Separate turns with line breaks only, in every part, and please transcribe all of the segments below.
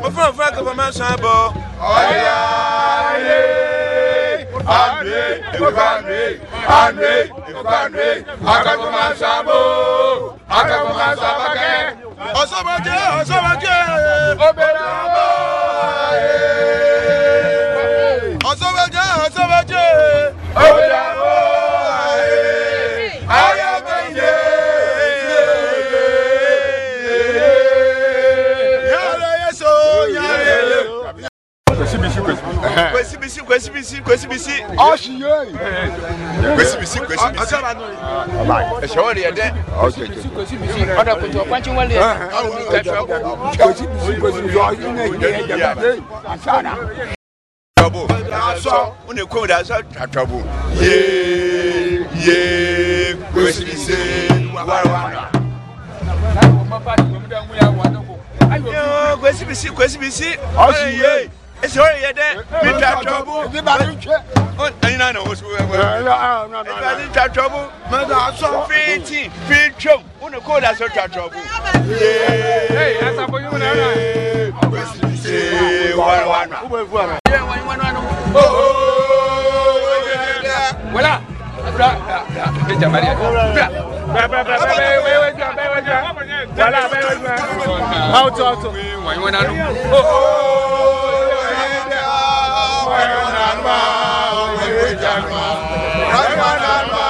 mo fún òfin àkọ́kọ́ máa ń san àbọ̀. ọ̀yà ayé àmì ìkọ́kọ́ àmì àmì ìkọ́kọ́ àmì máa ń san Kwesi bisi, kwesi bisi, kwesi bisi. Ọ̀ṣì yé. Kwesi bisi, kwesi bisi. Ẹ̀ṣẹ̀ wọ́n lè yẹ dẹ́. Kwesi bisi, kwesi bisi. Ọ̀dọ̀ kòtò ọ̀pájú wọ́n lè yẹ. Kwesi bisi, kwesi bisi. Ọ̀ṣì yé yẹ yẹ. Àṣàrà. Tọ́bù. Aṣọ. Ó lè kó ìdá aṣọ àtọ̀bù. Yéé yéé kwesi bisi wàrà. Kwesi bisi, kwesi bisi. Ọ̀ṣì yé nti o yɛ dɛ mi ta tɔbu ɛyina na wosu wɛwɛ ɛyina ni ta tɔbu fiiti fii twɛm o ni kóòdù aso ta tɔbu. ee asafo yi wuna yɛ naa. ee wɔn wa nua. o bɛ fu ara. ee wɔn wa nua nù. ooo wala bra bra bɛ jamari yɛ bra bra bra bra bɛ bɛ bɛ bɛ jɔ bɛ bɛ jɔ wala bɛ bɛ jɔ. aw tɔ aw tɔ. wɔn wa nua nù. ooo. Janma, Rahman Alma,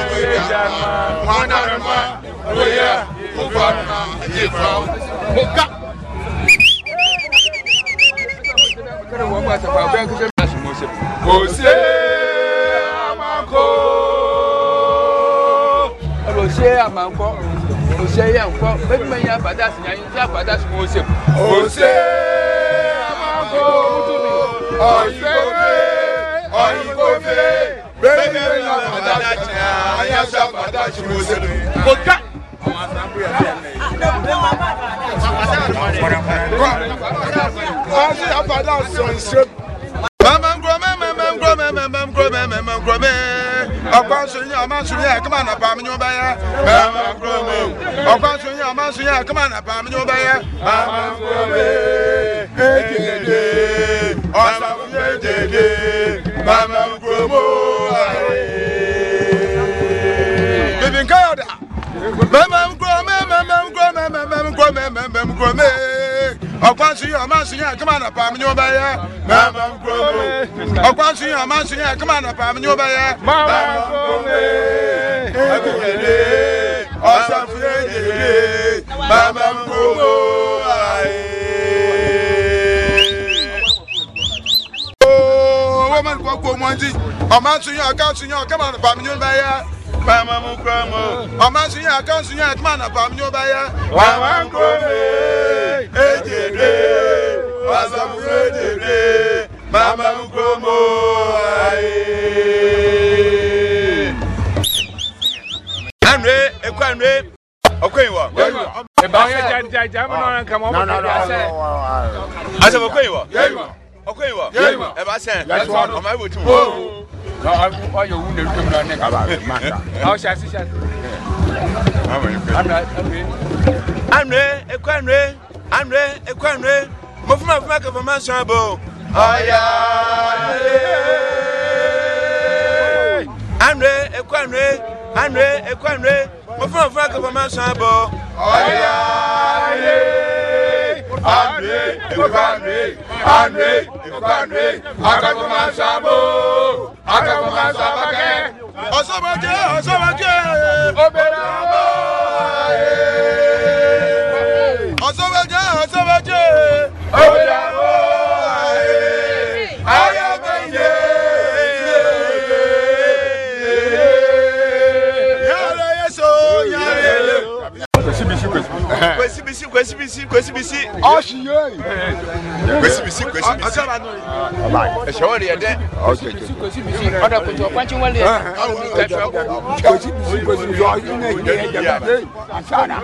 Wale Janma, Mwana Alma, Roya, Mufarma, Jifam, Muka. Kò ṣe àmàkò. Kò ṣe àmàkò. Kò fe bẹẹni bẹẹni la padà jìnnà àyà sọ padà jù wọ sẹlẹ. kò ká. ọmọ asanbu yà bẹ́ẹ̀ mẹ́. wọ́n ṣe àpàdà sọ ìṣe. mama nkurọ mẹ mẹ mẹ nkurọ mẹ mẹ mẹ nkurọ mẹ mẹ mẹ nkurọ mẹ. ọkọ sunyin ọmọ sunyin ẹ kọ́mà nà bàmí ni ó bẹ yẹ. mama nkurọ mẹ. ọkọ sunyin ọmọ sunyin ẹ kọ́mà nà bàmí ni ó bẹ yẹ. mama nkurọ mẹ. ẹ jẹjẹ ọsàn fún mi jẹjẹ mama. nkrome ọkwansunyi ọmansunyi akama na paam ni o bɛ yɛ mama nkrome ọkwansunyi ọmansunyi akama na paam ni o bɛ yɛ mama nkrome ekuyede ɔsafunye yeye mama nkrome aye. wọ́n mọ̀ nípa gbogbo wọn jí ọ̀ma sunyin ọ̀ká sunyin ọ̀ká mọ̀ nípa mi ni o bɛ yɛ pama mu kura mu. ọmọ sunjẹ aka sunjẹ ẹtuma na pam ní o bá yá. wà wá ń kó mi mama mu kó ayé. anwe ekú anwe ọkọyin wọ. ẹsẹ jajaja mu náà nǹkan mọ ọmọ kẹlẹ ẹsẹ. asẹ ọkọyin wọ ọkọyin wọ ẹ bá ọmọ ẹ tún ọyọ òun lè rúkẹ́ múra ní kaba máa ta. ọ ṣe àṣì ṣe àṣì. anure ekwe anure anure ekwe anure mo fún ma fún ma kẹfọ máa sọ Andre, ọ̀yà anure Andre, anure anure ekwe anure mo fún ma fún ma kẹfọ máa sọ àbò. ọ̀yà anure anue ekoko anue anue ekoko anue akọkọ ma ṣàbò akọkọ ma ṣàbàkẹ. ọ̀sọ́mọ̀jẹ́ ọ̀sọ́mọ̀jẹ́ obìnrin ọmọ ẹ̀. ọ̀sọ́mọ̀jẹ́ ọ̀sọ́mọ̀jẹ́ obìnrin ọmọ ẹ̀. ayé ọmọ ìyẹ́. yàrá yẹ so yàrá yẹ. Kwesi bisi, kwesi bisi, kwesi bisi. Ọ̀ṣì yé. Kwesi bisi, kwesi bisi. Ẹ̀ṣẹ̀ wọ́n yẹ dẹ́. Ọ̀dọ̀ kòtò ọ̀pọ̀nchi wọ́n lè. Kwesi bisi, kwesi bisi. Ọ̀ṣì yé yé yé jẹ́ àṣàrà.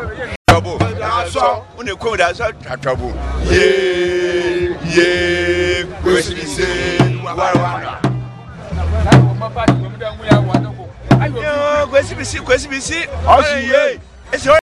Tọ́bù.
Aṣọ
ọ̀nà èkó rẹ̀ aṣọ àtọ̀bù. Yéé yéé kwesi bisi wàrà. Kwesi bisi, kwesi bisi. Ọ̀ṣì yé.